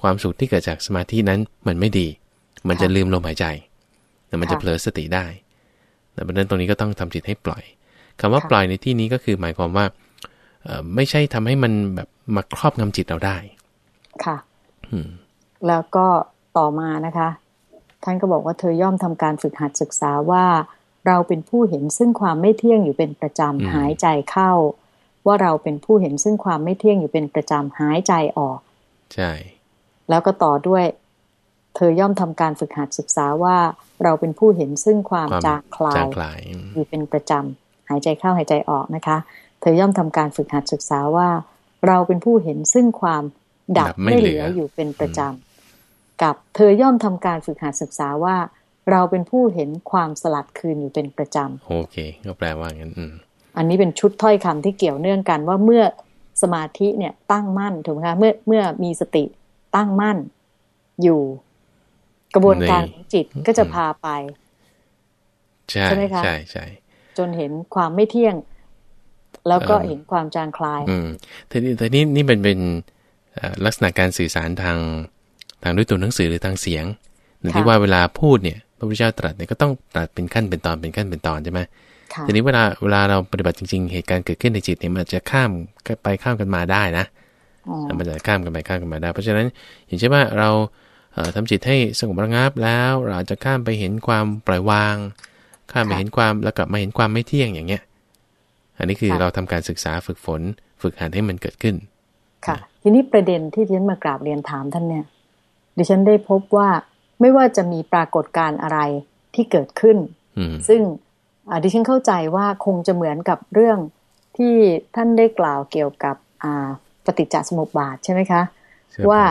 ความสุขที่เกิดจากสมาธินั้นมันไม่ดี มันจะลืมลมหายใจแต่มันจะเผลอสติได้แต่เพราะนั้นตรงนี้ก็ต้องทำจิตให้ปล่อยคำว่าปล่อยในที่นี้ก็คือหมายความว่าไม่ใช่ทำให้มันแบบมาครอบงำจิตเราได้ ค่ะแล้วก็ต่อมานะคะ ท่านก็บอกว่าเธอย่อมทำการฝึกหัดศึกษาว่า เราเป็นผู้เห็นซึ่งความไม่เที่ยงอยู่เป็นประจำหายใจเข้า ว่าเราเป็นผู้เห็นซึ่งความไม่เที่ยงอยู่เป็นประจำหายใจออก ใช่ แล้วก็ต่อด้วย เธอย่อมทำการฝึกหัดศึกษาว่าเราเป็นผู้เห็นซึ่งความจางคลายอยู่เป็นประจำหายใจเข้าหายใจออกนะคะ เธอย่อมทำการฝึกหัดศึกษาว่า เราเป็นผู้เห็นซึ่งความดับไม่เหลืออยู่เป็นประจำกับเธอย่อมทำการฝึกหัดศึกษาว่า เราเป็นผู้เห็นความสลัดคืนอยู่เป็นประจำโอเคก็แปลว่างั้นอือันนี้เป็นชุดถ้อยคำที่เกี่ยวเนื่องกันว่าเมื่อสมาธิเนี่ยตั้งมั่นถูกไหมคะเมื่อเมื่อมีสติตั้งมั่นอยู่ กระบวนการของจิตก็จะพาไป ใช่ไหมคะใช่ใช่จนเห็นความไม่เที่ยง แล้วก็เห็นความจางคลาย อืมแต่นี่แต่นี่นี่เป็นเป็นลักษณะการสื่อสารทางทางด้วยตัวหนังสือหรือทางเสียงที่ว่าเวลาพูดเนี่ย พระพุทธเจ้าตรัสเนี่ยก็ต้องตรัสเป็นขั้นเป็นตอนเป็นขั้นเป็นตอนใช่ไหมทีนี้เวลาเวลาเราปฏิบัติจริง ๆ เหตุการณ์เกิดขึ้นในจิตเนี่ยมันจะข้ามไปข้ามกันมาได้นะมันจะข้ามกันไปข้ามกันมาได้ เพราะฉะนั้นอย่างเช่นว่าเรา ทำจิตให้สงบระงับแล้ว เราจะข้ามไปเห็นความปล่อยวาง ข้ามไปเห็นความแล้วกลับมาเห็นความไม่เที่ยงอย่างเงี้ย อันนี้คือเราทำการศึกษาฝึกฝน ฝึกหัดให้มันเกิดขึ้น ค่ะ ทีนี้ประเด็นที่ดิฉันมากราบเรียนถามท่านเนี่ย ดิฉันได้พบว่าไม่ว่าจะมีปรากฏการณ์อะไรที่เกิดขึ้น ซึ่งดิฉันเข้าใจว่าคงจะเหมือนกับเรื่องที่ท่านได้กล่าวเกี่ยวกับปฏิจจสมุปบาทใช่ไหมคะ ว่า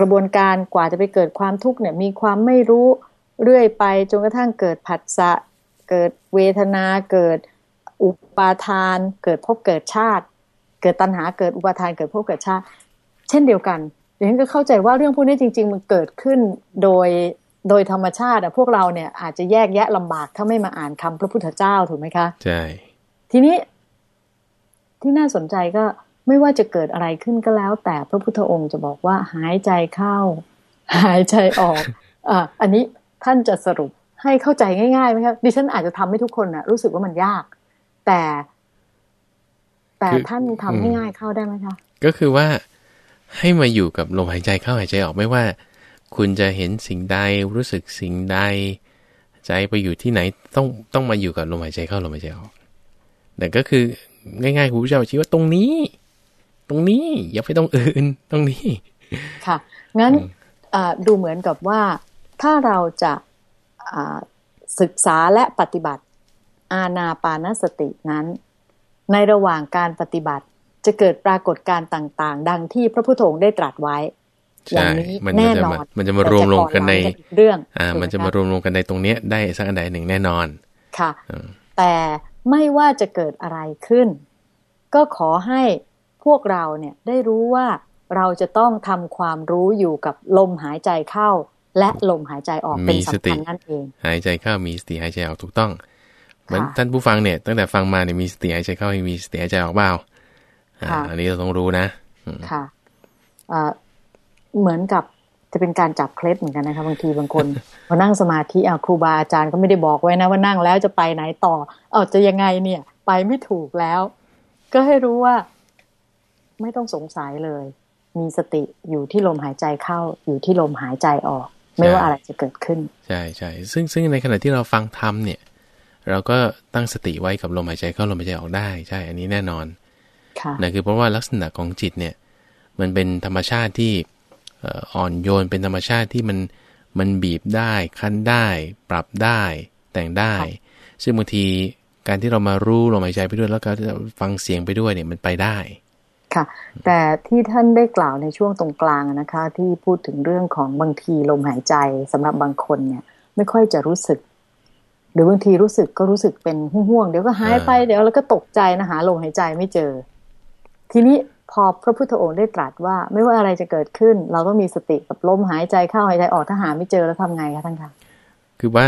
กระบวนการกว่าจะไปเกิดความทุกข์เนี่ยมีความไม่รู้เรื่อยไปจนกระทั่งเกิดผัสสะเกิดเวทนาเกิดอุปาทาน เกิดภพเกิดชาติ เกิดตัณหาเกิดอุปาทานเกิดภพเกิดชาติ เช่นเดียวกันดิฉันก็เข้าใจว่าเรื่องพวกนี้จริง ๆ มันเกิดขึ้นโดยโดยธรรมชาติอะพวกเราเนี่ยอาจจะแยกแยะลำบากถ้าไม่มาอ่านคำพระพุทธเจ้าถูกไหมคะ ใช่ ทีนี้ที่น่าสนใจก็ ไม่ว่าจะเกิดอะไรขึ้นก็แล้ว แต่พระพุทธองค์จะบอกว่าหายใจเข้า หายใจออกอ่าอันนี้ท่านจะสรุปให้เข้าใจง่ายๆไหมครับดิฉันอาจจะทำให้ทุกคนนะรู้สึกว่ามันยาก แต่ แต่ท่านทำให้ง่ายเข้าได้ไหมคะก็คือว่าให้มาอยู่กับลมหายใจเข้าหายใจออกไม่ว่า คุณจะเห็นสิ่งใดรู้สึกสิ่งใด ใจไปอยู่ที่ไหนต้องต้องมาอยู่กับลมหายใจเข้าลมหายใจออกแต่ก็คือง่ายๆคุณผู้ชมชี้ว่าตรงนี้ ตรงนี้ อย่าไปตรงอื่นตรงนี้ ค่ะ งั้นดูเหมือนกับว่าถ้าเราจะศึกษาและปฏิบัติอาณาปานสตินั้น ในระหว่างการปฏิบัติจะเกิดปรากฏการณ์ต่าง ๆ ดังที่พระพุทธองค์ได้ตรัสไว้อย่างนี้แน่นอนมันจะมารวมลงกันในเรื่อง อ่า มันจะมารวมลงกันในตรงเนี้ยได้สักอันใดหนึ่งแน่นอน ค่ะ แต่ไม่ว่าจะเกิดอะไรขึ้น ก็ขอให้ พวกเราเนี่ยได้รู้ว่าเราจะต้องทำความรู้อยู่กับลมหายใจเข้า และลมหายใจออกเป็นสำคัญนั่นเอง หายใจเข้ามีสติหายใจออกถูกต้องเหมือนท่านผู้ฟังเนี่ยตั้งแต่ฟังมาเนี่ยมีสติหายใจเข้ามีสติหายใจออกเปล่าอันนี้เราต้องรู้นะค่ะเหมือนกับจะเป็นการจับเคล็ดเหมือนกันนะคะบางทีบางคนพอนั่งสมาธิอาครูบาอาจารย์ก็ไม่ได้บอกไว้นะว่านั่งแล้วจะไปไหนต่อ เออจะยังไงเนี่ย ไปไม่ถูกแล้ว ก็ให้รู้ว่า ไม่ต้องสงสัยเลย มีสติอยู่ที่ลมหายใจเข้า อยู่ที่ลมหายใจออก ไม่ว่าอะไรจะเกิดขึ้น ใช่ใช่ซึ่งซึ่งในขณะที่เราฟังธรรมเนี่ย เราก็ตั้งสติไว้กับลมหายใจเข้าลมหายใจออกได้ใช่ อันนี้แน่นอนนั่นคือเพราะว่าลักษณะของจิตเนี่ย มันเป็นธรรมชาติที่อ่อนโยนเป็นธรรมชาติที่มันมันบีบได้ คั้นได้ ปรับได้ แต่งได้ ซึ่งบางทีการที่เรามารู้ลมหายใจไปด้วยแล้วก็ฟังเสียงไปด้วยเนี่ยมันไปได้ ค่ะ แต่ที่ท่านได้กล่าวในช่วงตรงกลางนะคะ ที่พูดถึงเรื่องของบางทีลมหายใจสำหรับบางคนเนี่ย ไม่ค่อยจะรู้สึก หรือบางทีรู้สึกก็รู้สึกเป็นห่วงๆเดี๋ยวก็หายไปเดี๋ยวแล้วก็ตกใจนะหาลมหายใจไม่เจอ ทีนี้พอพระพุทธองค์ได้ตรัสว่า ไม่ว่าอะไรจะเกิดขึ้น เราต้องมีสติกับลมหายใจเข้าหายใจออกถ้าหาไม่เจอแล้วทำไงคะท่านคะคือว่า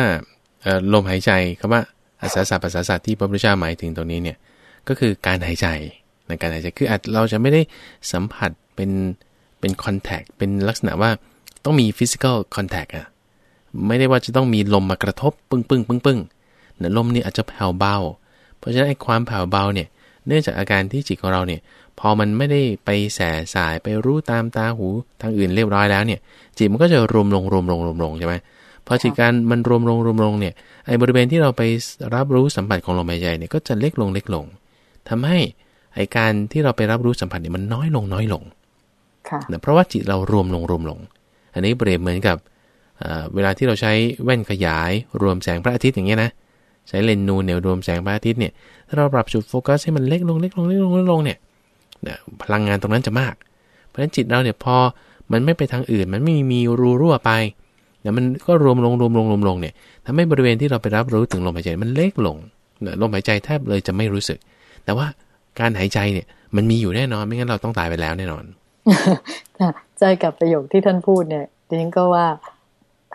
ลมหายใจคำว่าอาสาสะภาษาศาสตร์ที่พระพุทธเจ้าหมายถึงตรงนี้เนี่ยก็คือการหายใจ ในการหายใจคืออาจเราจะไม่ได้สัมผัสเป็นเป็น contact เป็นลักษณะว่าต้องมี physical contact อะไม่ได้ว่าจะต้องมีลมมากระทบปึ้งปึ้งปึ้งปึ้งนี่ลมนี่อาจจะแผ่วเบา เพราะฉะนั้นไอ้ความแผ่วเบาเนี่ยเนื่องจากอาการที่จิตของเราเนี่ยพอมันไม่ได้ไปแสสายไปรู้ตามตาหูทางอื่นเรียบร้อยแล้วเนี่ยจิตมันก็จะรวมลงรวมลงรวมลงใช่ไหมพอจิตการมันรวมลงรวมลงเนี่ยไอ้บริเวณที่เราไปรับรู้สัมผัสของลมหายใจเนี่ยก็จะเล็กลงเล็กลงทำให้ ไอ้การที่เราไปรับรู้สัมผัสเนี่ยมันน้อยลงน้อยลงค่ะเพราะว่าจิตเรารวมลงรวมลง อันนี้เปรียบเหมือนกับเวลาที่เราใช้แว่นขยายรวมแสงพระอาทิตย์อย่างเงี้ยนะใช้เลนส์นูนเนี่ยรวมแสงพระอาทิตย์เนี่ยถ้าเราปรับจุดโฟกัสให้มันเล็กลงเล็กลงเล็กลงเล็กลงเนี่ยพลังงานตรงนั้นจะมาก เพราะฉะนั้นจิตเราเนี่ยพอมันไม่ไปทางอื่น มันไม่มีรูรั่วไปเนี่ยมันก็รวมลงรวมลงรวมลงเนี่ยทำให้บริเวณที่เราไปรับรู้ถึงลมหายใจมันเล็กลงลมหายใจแทบเลยจะไม่รู้สึก แต่ว่า การหายใจเนี่ย มันมีอยู่แน่นอนไม่งั้นเราต้องตายไปแล้วแน่นอนใจกับประโยคที่ท่านพูดเนี่ยดิฉันก็ว่า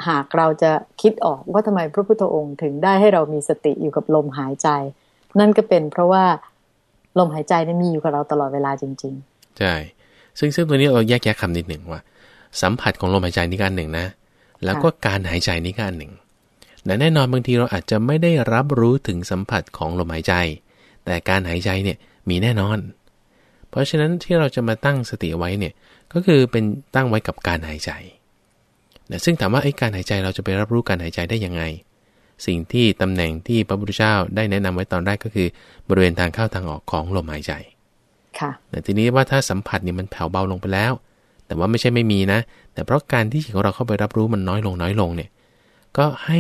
หากเราจะคิดออกว่าทำไมพระพุทธองค์ถึงได้ให้เรามีสติอยู่กับลมหายใจ นั่นก็เป็นเพราะว่าลมหายใจนี่มีอยู่กับเราตลอดเวลาจริง ๆ ใช่ ซึ่งซึ่งตัวนี้เราแยกแยะคำนิดหนึ่งว่า สัมผัสของลมหายใจนี่การหนึ่งนะ แล้วก็การหายใจนี่การหนึ่งแน่นอนบางทีเราอาจจะไม่ได้รับรู้ถึงสัมผัสของลมหายใจ แต่การหายใจเนี่ย มีแน่นอน เพราะฉะนั้นที่เราจะมาตั้งสติไว้เนี่ยก็คือเป็นตั้งไว้กับการหายใจนะซึ่งถามว่าไอ้การหายใจเราจะไปรับรู้การหายใจได้ยังไง สิ่งที่ตำแหน่งที่พระพุทธเจ้าได้แนะนำไว้ตอนแรกก็คือ บริเวณทางเข้าทางออกของลมหายใจค่ะแต่ทีนี้ว่าถ้าสัมผัสนี่มันแผ่วเบาลงไปแล้ว แต่ว่าไม่ใช่ไม่มีนะ แต่เพราะการที่จิตของเราเข้าไปรับรู้มันน้อยลงน้อยลงเนี่ย ก็ให้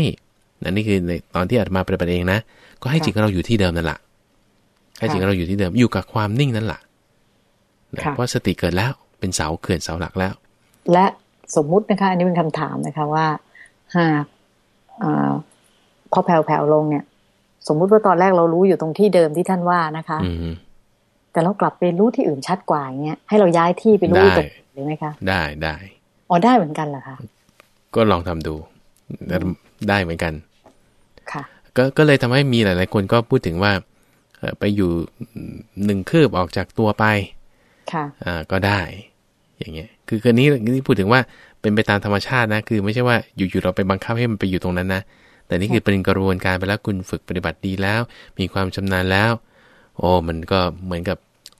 นั่นนี่คือในตอนที่อาตมาปฏิบัติเองนะ ก็ให้จิตของเราอยู่ที่เดิมนั่นแหละ ให้จิตของเราอยู่ที่เดิมอยู่กับความนิ่งนั่นแหละเพราะสติเกิดแล้วเป็นเสาเขื่อนเสาหลักแล้ว และสมมุตินะคะ อันนี้เป็นคำถามนะคะว่าหากพอแผ่วๆลงเนี่ย สมมุติว่าตอนแรกเรารู้อยู่ตรงที่เดิมที่ท่านว่านะคะแต่เรากลับไปรู้ที่อื่นชัดกว่าอย่างเงี้ยให้เราย้ายที่ไปรู้ตรงหรือไหมคะ ได้ได้อ๋อได้เหมือนกันเหรอคะก็ลองทำดูได้เหมือนกัน ค่ะ ก็ก็เลยทำให้มีหลาย ๆ คนก็พูดถึงว่า ไปอยู่หนึ่งคืบออกจากตัวไป ค่ะอ่าก็ได้ อย่างเงี้ย คือคืนนี้นี่พูดถึงว่าเป็นไปตามธรรมชาตินะ คือไม่ใช่ว่าอยู่ๆเราไปบังคับให้มันไปอยู่ตรงนั้นนะ แต่นี่คือเป็นกระบวนการไปแล้วคุณฝึกปฏิบัติดีแล้ว มีความชำนาญแล้ว โอ้มันก็เหมือนกับ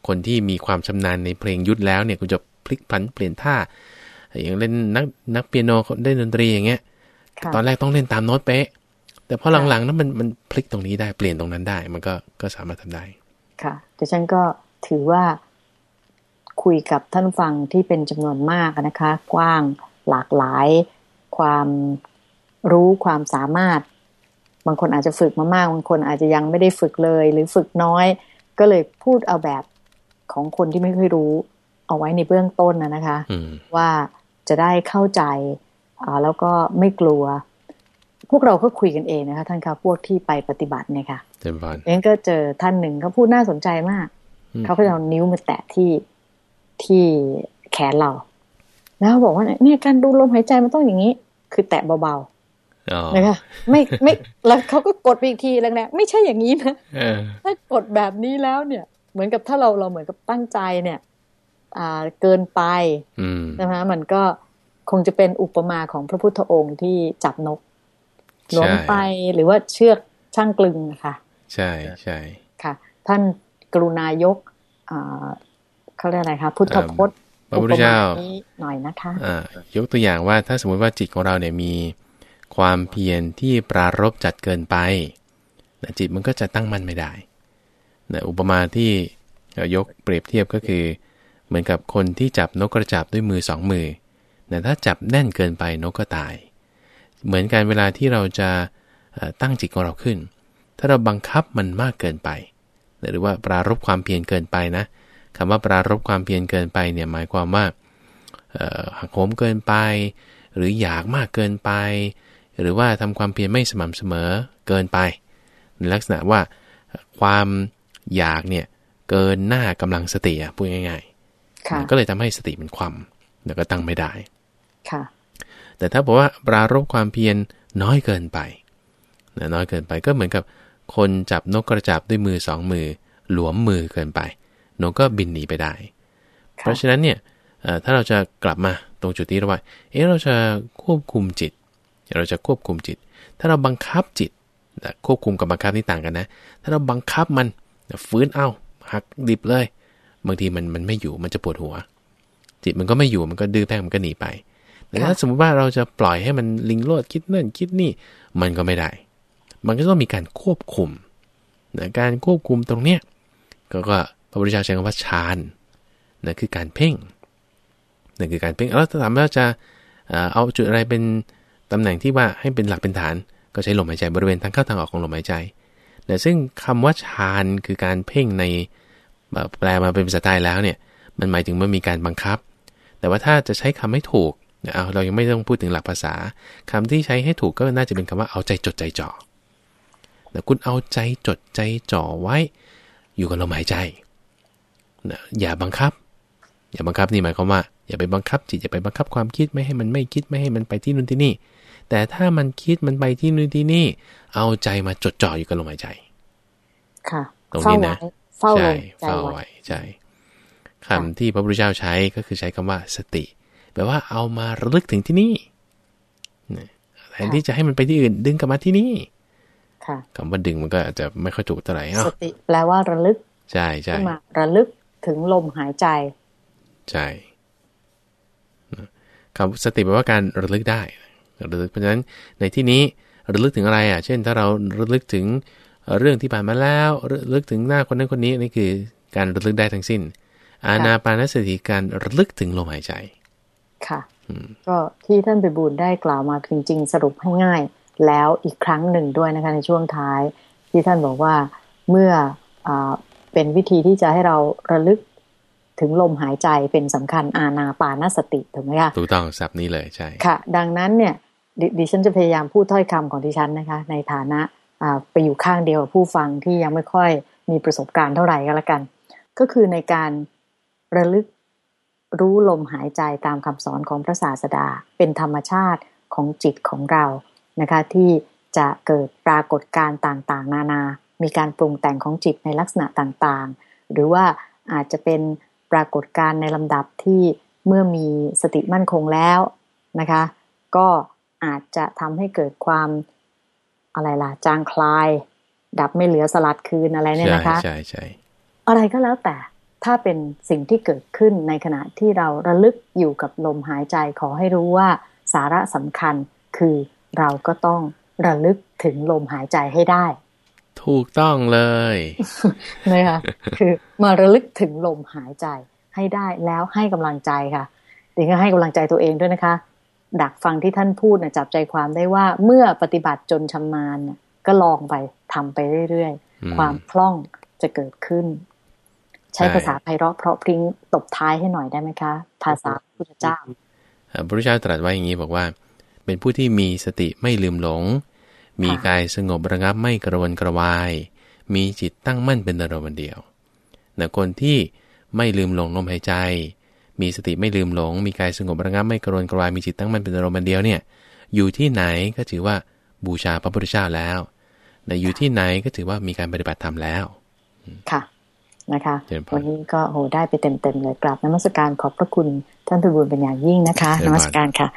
คนที่มีความชำนาญในเพลงยุทธแล้วเนี่ยคุณจะพลิกผันเปลี่ยนท่า อย่างเล่นนักนักเปียโนเล่นดนตรีอย่างเงี้ย ตอนแรกต้องเล่นตามโน้ตเป๊ะ แต่พอหลังๆนั้นมันมันพลิกตรงนี้ได้เปลี่ยนตรงนั้นได้ มันก็ก็สามารถทำได้ ค่ะดิฉันก็ถือว่าคุยกับท่านฟังที่เป็นจำนวนมากนะคะ กว้างหลากหลาย ความรู้ความสามารถ บางคนอาจจะฝึกมามากบางคนอาจจะยังไม่ได้ฝึกเลย หรือฝึกน้อย ก็เลยพูดเอาแบบของคนที่ไม่เคยรู้ เอาไว้ในเบื้องต้นนะนะคะ ว่าจะได้เข้าใจแล้วก็ไม่กลัว พวกเราก็คุยกันเองนะคะ ท่านคะพวกที่ไปปฏิบัติเนี่ยค่ะเต็มบานเองก็เจอท่านหนึ่งเขาพูดน่าสนใจมากอืมเขาก็จะเอานิ้วมาแตะที่ที่แขนเรา แล้วเขาบอกว่าเนี่ยการดูลมหายใจมันต้องอย่างนี้ คือแตะเบาอ๋อๆนะคะไม่ไม่แล้วเขาก็กดไปอีกทีแรงๆไม่ใช่อย่างนี้นะเออถ้ากดแบบนี้แล้วเนี่ย เหมือนกับถ้าเราเราเหมือนกับตั้งใจเนี่ย อ่าเกินไปอืมใช่ไหมมันก็คงจะเป็นอุปมาของพระพุทธองค์ที่จับนก หลวมไปหรือว่าเชือกช่างกลึงนะคะใช่ใช่ค่ะ ท่านกรุณายกอ่าเขาเรียกอะไรคะพุทธพจน์พระพุทธเจ้าอุปมนี้หน่อยนะคะอ่ายกตัวอย่างว่าถ้าสมมุติว่าจิตของเราเนี่ยมีความเพียรที่ปรารบจัดเกินไปนะจิตมันก็จะตั้งมั่นไม่ได้นะอุปมาที่ยกเปรียบเทียบก็คือ เหมือนกับคนที่จับนกกระจับด้วยมือสองมือนะถ้าจับแน่นเกินไปนกก็ตาย เหมือนกันเวลาที่เราจะเอ่อตั้งจิตของเราขึ้น ถ้าเราบังคับมันมากเกินไป หรือว่าปรารบความเพียรเกินไปนะคำว่าปรารบความเพียรเกินไปเนี่ยหมายความว่าเอ่อหักโหมเกินไป หรืออยากมากเกินไป หรือว่าทำความเพียรไม่สม่ำเสมอเกินไป ในลักษณะว่าความอยากเนี่ยเกินหน้ากำลังสติอะพูดง่ายค่ะๆก็เลยทำให้สติมันคว่ำแล้วก็ตั้งไม่ได้ ค่ะ แต่ถ้าบอกว่าปรารบความเพียรน้อยเกินไปนะน้อยเกินไปก็เหมือนกับ คนจับนกกระจับด้วยมือสองมือ หลวมมือเกินไปนกก็บินหนีไปได้ เพราะฉะนั้นเนี่ยเอ่อถ้าเราจะกลับมาตรงจุดที่เราว่าเอ๊ะเราจะควบคุมจิต เราจะควบคุมจิต ถ้าเราบังคับจิตนะควบคุมกับบังคับนี่ต่างกันนะ ถ้าเราบังคับมันฟื้นเอาหักดิบเลย บางทีมันมันไม่อยู่มันจะปวดหัว จิตมันก็ไม่อยู่มันก็ดื้อแป้งมันก็หนีไป แต่ถ้าค่ะสมมติว่าเราจะปล่อยให้มันลิงโลดคิดนั่นคิดนี่ มันก็ไม่ได้ มันก็ต้องมีการควบคุมนะการควบคุมตรงเนี้ยก็ก็พระพุทธเจ้าใช้คำว่าฌานนะคือการเพ่งนั่นคือการเพ่งแล้วถ้าถามว่าจะเอ่อเอาจุดอะไรเป็นตำแหน่งที่ว่าให้เป็นหลักเป็นฐาน ก็ใช้ลมหายใจบริเวณทางเข้าทางออกของลมหายใจแต่ซึ่งคำว่าฌานคือการเพ่งในเอ่อแปลมาเป็นภาษาไทยแล้วเนี่ยมันหมายถึงว่ามีการบังคับ แต่ว่าถ้าจะใช้คำให้ถูก เนี่ยเอาเรายังไม่ต้องพูดถึงหลักภาษาคำที่ใช้ให้ถูกก็น่าจะเป็นคำว่าเอาใจจดใจจ่อแต่คุณเอาใจจดใจจ่อไว้ อยู่กับลมหายใจนะอย่าบังคับ อย่าบังคับนี่หมายความว่า อย่าไปบังคับจิตอย่าไปบังคับความคิดไม่ให้มันไม่คิดไม่ให้มันไปที่นู่นที่นี่ แต่ถ้ามันคิดมันไปที่นู่นที่นี่ เอาใจมาจดจ่ออยู่กับลมหายใจ ค่ะ ตรงเฝ้านี้ไว้นะเฝ้าลใช่มใจเฝ้าไว้ไว้ใช่คำที่พระพุทธเจ้าใช้ก็คือใช้คำว่าสติ แปลว่าเอามาระลึกถึงที่นี่นะแทนที่จะให้มันไปที่อื่น ดึงกลับมาที่นี่ค่ะคำว่าดึงมันก็อาจจะไม่ค่อยถูกเท่าไหร่เอ้าสติแปลว่าระลึก ใช่ใช่ขึ้นมาระลึกถึงลมหายใจ ใช่นะคำสติแปลว่าการระลึกได้ ระลึกเพราะฉะนั้นในที่นี้ระลึกถึงอะไรอะ เช่น ถ้าเราระลึกถึงเอ่อเรื่องที่ผ่านมาแล้วระลึกถึงหน้าคนนั้นคนนี้นี่คือการระลึกได้ทั้งสิ้น อานาปานสติการระลึกถึงลมหายใจ ค่ะ ก็ที่ท่านไปบูลย์ได้กล่าวมาจริงๆ สรุปให้ง่าย แล้วอีกครั้งหนึ่งด้วยนะคะในช่วงท้าย ที่ท่านบอกว่าเมื่ออาเป็นวิธีที่จะให้เราระลึกถึงลมหายใจเป็นสำคัญอาณาปานสติถูกไหมคะถูกต้องศัพท์นี้เลยใช่ค่ะ ดังนั้นเนี่ยดดิฉันจะพยายามพูดถ้อยคำของดิฉันนะคะ ในฐานะอ่าไปอยู่ข้างเดียวกับผู้ฟังที่ยังไม่ค่อยมีประสบการณ์เท่าไหร่ก็แล้วกัน ก็คือในการระลึก รู้ลมหายใจตามคำสอนของพระศาสดา เป็นธรรมชาติของจิตของเรานะคะ ที่จะเกิดปรากฏการณ์ต่างๆ นานา มีการปรุงแต่งของจิตในลักษณะต่างๆ หรือว่าอาจจะเป็นปรากฏการณ์ในลำดับที่เมื่อมีสติมั่นคงแล้วนะคะ ก็อาจจะทำให้เกิดความอะไรล่ะจางคลาย ดับไม่เหลือสลัดคืนอะไรเนี่ยใช่นะคะ ใช่ใช่อะไรก็แล้วแต่ ถ้าเป็นสิ่งที่เกิดขึ้นในขณะที่เราระลึกอยู่กับลมหายใจขอให้รู้ว่าสาระสำคัญคือเราก็ต้องระลึกถึงลมหายใจให้ได้ ถูกต้องเลยนะคะคือมาระลึกถึงลมหายใจให้ได้แล้วให้กำลังใจค่ะดิฉันก็ให้กำลังใจตัวเองด้วยนะคะ ดักฟังที่ท่านพูดนะจับใจความได้ว่าเมื่อปฏิบัติจนชำนาญน่ะก็ลองไปทำไปเรื่อยอืมๆความคล่องจะเกิดขึ้น ใช้ใช่ภาษาไพเราะเพราะพริ้งตบท้ายให้หน่อยได้ไหมคะ ภาษาพุทธเจ้าเอ่อพระพุทธเจ้าตรัสไว้อย่างนี้บอกว่า เป็นผู้ที่มีสติไม่ลืมหลง มีกายสงบระงับไม่กระวนกระวาย มีจิตตั้งมั่นเป็นอารมณ์เดียวนะคนที่ไม่ลืมหลงลมหายใจ มีสติไม่ลืมหลง มีกายสงบระงับไม่กระวนกระวาย มีจิตตั้งมั่นเป็นอารมณ์เดียวเนี่ย อยู่ที่ไหนก็ถือว่าบูชาพระพุทธเจ้าแล้วนะอยู่ที่ไหนก็ถือว่ามีการปฏิบัติธรรมแล้ว ค่ะ นะคะวันนี้ก็โหได้ไปเต็มๆเลยกราบนมัสการขอบพระคุณท่านพิบูลเป็นอย่างยิ่งนะคะนมัสการค่ะ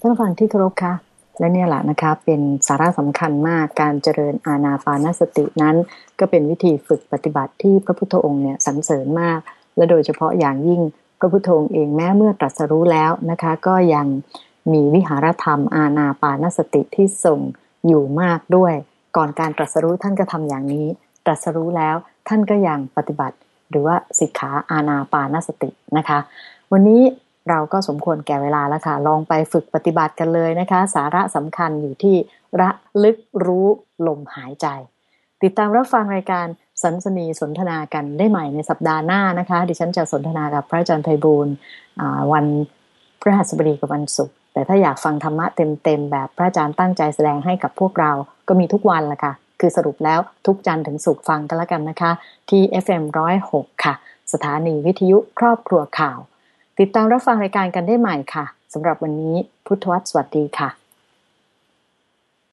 ท่านฟังที่เคารพค่ะ และเนี่ยแหละนะคะ เป็นสาระสำคัญมากการเจริญอาณาปานสตินั้น ก็เป็นวิธีฝึกปฏิบัติที่พระพุทธองค์เนี่ยสรรเสริญมาก และโดยเฉพาะอย่างยิ่งพระพุทธองค์เองแม้เมื่อตรัสรู้แล้วนะคะ ก็ยังมีวิหารธรรม อาณาปานสติที่ส่งอยู่มากด้วย ก่อนการตรัสรู้ท่านก็ทำอย่างนี้ ตรัสรู้แล้ว ท่านก็ยังปฏิบัติ หรือว่าสิกขาอาณาปานสตินะคะ วันนี้เราก็สมควรแก่เวลาแล้วค่ะ ลองไปฝึกปฏิบัติกันเลยนะคะ สาระสำคัญอยู่ที่ระลึกรู้ลมหายใจ ติดตามรับฟังรายการสันสนีสนทนากันได้ใหม่ในสัปดาห์หน้านะคะ ดิฉันจะสนทนากับพระอาจารย์ไพบูลวันพฤหัสบดีกับวันศุกร์แต่ถ้าอยากฟังธรรมะเต็มๆแบบพระอาจารย์ตั้งใจแสดงให้กับพวกเราก็มีทุกวันละค่ะ คือสรุปแล้วทุกจันทร์ถึงสุกฟังกันแล้วกันนะคะ ที่ FM106 ค่ะ สถานีวิทยุครอบครัวข่าว ติดตามรับฟังรายการกันได้ใหม่ค่ะสำหรับวันนี้พุทธวัตรสวัสดีค่ะ